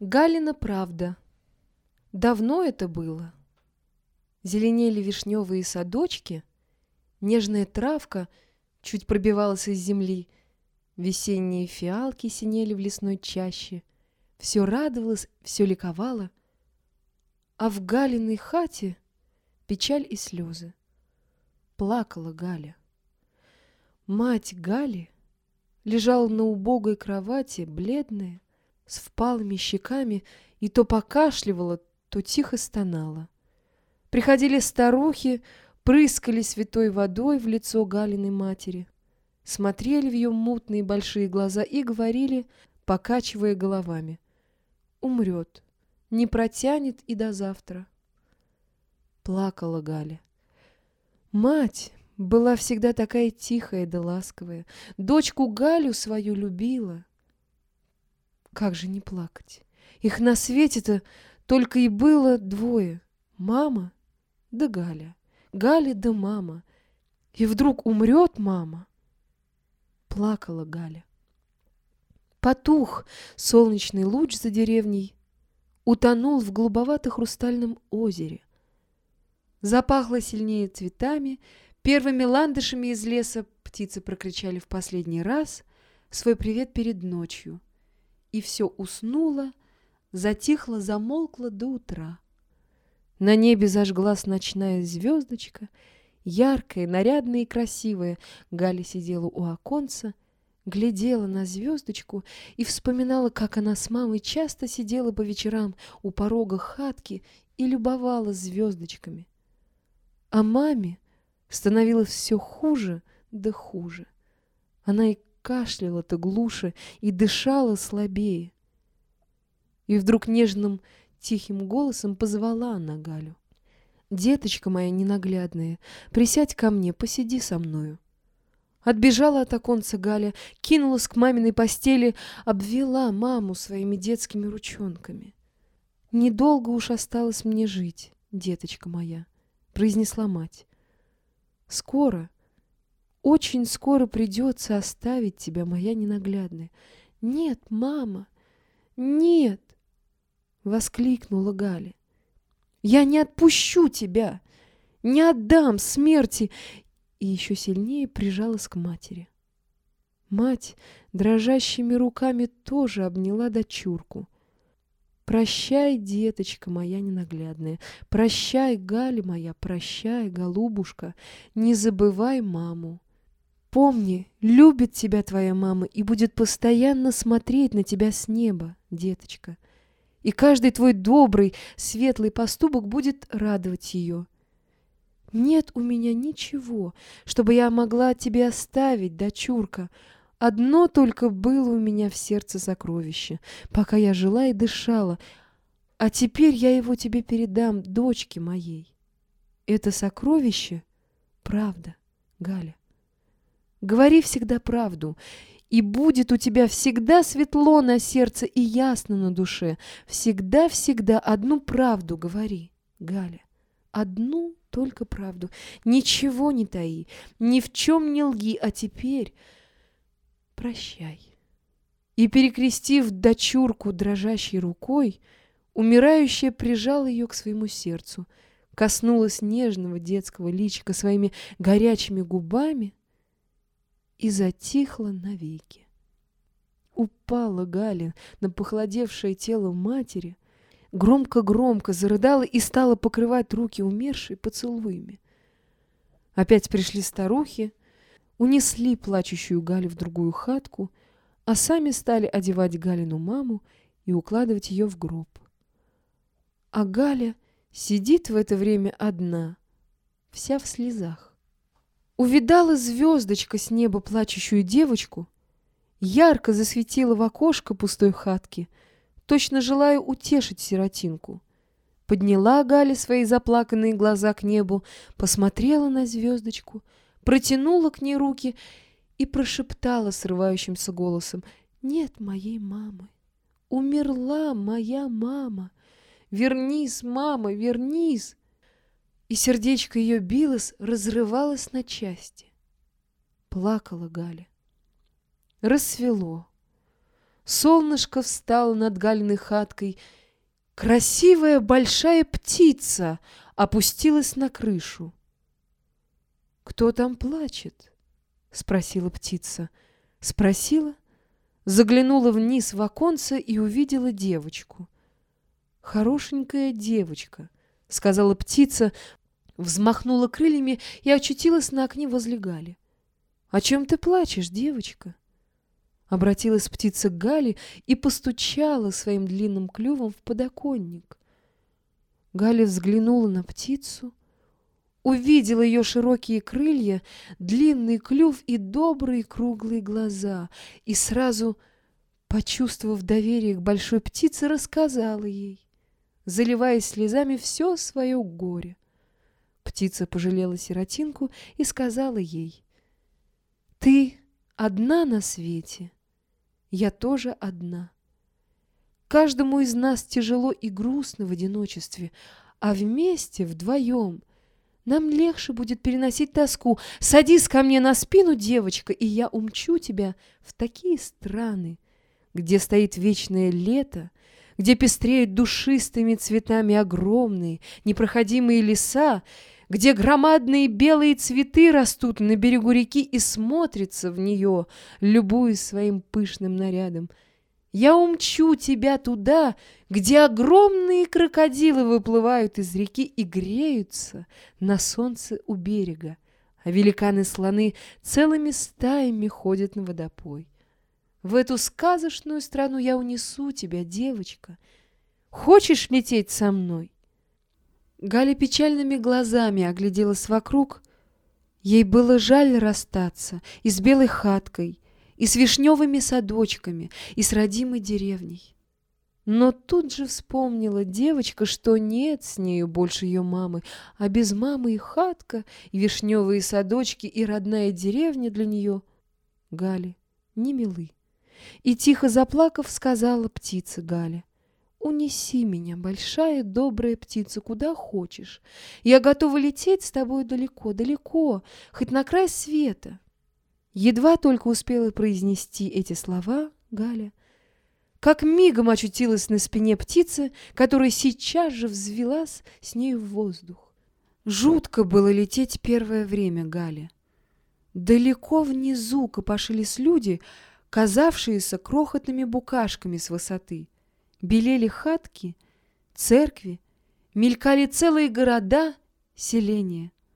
Галина правда. Давно это было. Зеленели вишневые садочки, Нежная травка чуть пробивалась из земли, Весенние фиалки синели в лесной чаще, Все радовалось, все ликовало, А в Галиной хате печаль и слезы. Плакала Галя. Мать Гали лежала на убогой кровати, бледная, с впалыми щеками и то покашливала, то тихо стонала. Приходили старухи, прыскали святой водой в лицо Галиной матери, смотрели в ее мутные большие глаза и говорили, покачивая головами, «Умрет, не протянет и до завтра». Плакала Галя. Мать была всегда такая тихая да ласковая, дочку Галю свою любила — как же не плакать? Их на свете-то только и было двое. Мама да Галя. Галя да мама. И вдруг умрет мама. Плакала Галя. Потух солнечный луч за деревней, утонул в голубовато-хрустальном озере. Запахло сильнее цветами, первыми ландышами из леса птицы прокричали в последний раз свой привет перед ночью и все уснуло, затихло, замолкло до утра. На небе зажглась ночная звездочка, яркая, нарядная и красивая. Галя сидела у оконца, глядела на звездочку и вспоминала, как она с мамой часто сидела по вечерам у порога хатки и любовала звездочками. А маме становилось все хуже да хуже. Она и кашляла-то глуше и дышала слабее. И вдруг нежным тихим голосом позвала она Галю. «Деточка моя ненаглядная, присядь ко мне, посиди со мною». Отбежала от оконца Галя, кинулась к маминой постели, обвела маму своими детскими ручонками. «Недолго уж осталось мне жить, деточка моя», — произнесла мать. «Скоро, очень скоро придется оставить тебя, моя ненаглядная. Нет, мама, нет, воскликнула Галя. Я не отпущу тебя, не отдам смерти. И еще сильнее прижалась к матери. Мать дрожащими руками тоже обняла дочурку. Прощай, деточка моя ненаглядная, прощай, Галя моя, прощай, голубушка, не забывай маму. Помни, любит тебя твоя мама и будет постоянно смотреть на тебя с неба, деточка. И каждый твой добрый, светлый поступок будет радовать ее. Нет у меня ничего, чтобы я могла тебе оставить, дочурка. Одно только было у меня в сердце сокровище, пока я жила и дышала, а теперь я его тебе передам, дочке моей. Это сокровище — правда, Галя. Говори всегда правду, и будет у тебя всегда светло на сердце и ясно на душе. Всегда-всегда одну правду говори, Галя. Одну только правду. Ничего не таи, ни в чем не лги, а теперь прощай. И, перекрестив дочурку дрожащей рукой, умирающая прижала ее к своему сердцу, коснулась нежного детского личика своими горячими губами — и затихла навеки. Упала Галя на похолодевшее тело матери, громко-громко зарыдала и стала покрывать руки умершей поцелуями. Опять пришли старухи, унесли плачущую Галю в другую хатку, а сами стали одевать Галину маму и укладывать ее в гроб. А Галя сидит в это время одна, вся в слезах. Увидала звездочка с неба плачущую девочку, ярко засветила в окошко пустой хатки, точно желая утешить сиротинку. Подняла Галя свои заплаканные глаза к небу, посмотрела на звездочку, протянула к ней руки и прошептала срывающимся голосом «Нет моей мамы! Умерла моя мама! Вернись, мама, вернись!» И сердечко ее билось, разрывалось на части. Плакала Галя. Рассвело. Солнышко встало над Галиной хаткой. Красивая большая птица опустилась на крышу. «Кто там плачет?» — спросила птица. Спросила, заглянула вниз в оконце и увидела девочку. «Хорошенькая девочка», — сказала птица, взмахнула крыльями и очутилась на окне возле Гали. «О чем ты плачешь, девочка?» Обратилась птица к Гале и постучала своим длинным клювом в подоконник. Галя взглянула на птицу, увидела ее широкие крылья, длинный клюв и добрые круглые глаза, и сразу, почувствовав доверие к большой птице, рассказала ей, заливая слезами все свое горе. Птица пожалела сиротинку и сказала ей, «Ты одна на свете, я тоже одна. Каждому из нас тяжело и грустно в одиночестве, а вместе, вдвоем, нам легче будет переносить тоску. Садись ко мне на спину, девочка, и я умчу тебя в такие страны, где стоит вечное лето, где пестреют душистыми цветами огромные, непроходимые леса, где громадные белые цветы растут на берегу реки и смотрятся в нее, любуясь своим пышным нарядом. Я умчу тебя туда, где огромные крокодилы выплывают из реки и греются на солнце у берега, а великаны-слоны целыми стаями ходят на водопой. В эту сказочную страну я унесу тебя, девочка. Хочешь лететь со мной? Галя печальными глазами огляделась вокруг. Ей было жаль расстаться и с белой хаткой, и с вишневыми садочками, и с родимой деревней. Но тут же вспомнила девочка, что нет с нею больше ее мамы, а без мамы и хатка, и вишневые садочки, и родная деревня для нее, Гали, не милы. И тихо заплакав, сказала птица Галя — Унеси меня, большая добрая птица, куда хочешь. Я готова лететь с тобой далеко, далеко, хоть на край света. Едва только успела произнести эти слова Галя, как мигом очутилась на спине птицы, которая сейчас же взвелась с нею в воздух. Жутко было лететь первое время Галя. Далеко внизу копошились люди, казавшиеся крохотными букашками с высоты — белели хатки, церкви, мелькали целые города, селения.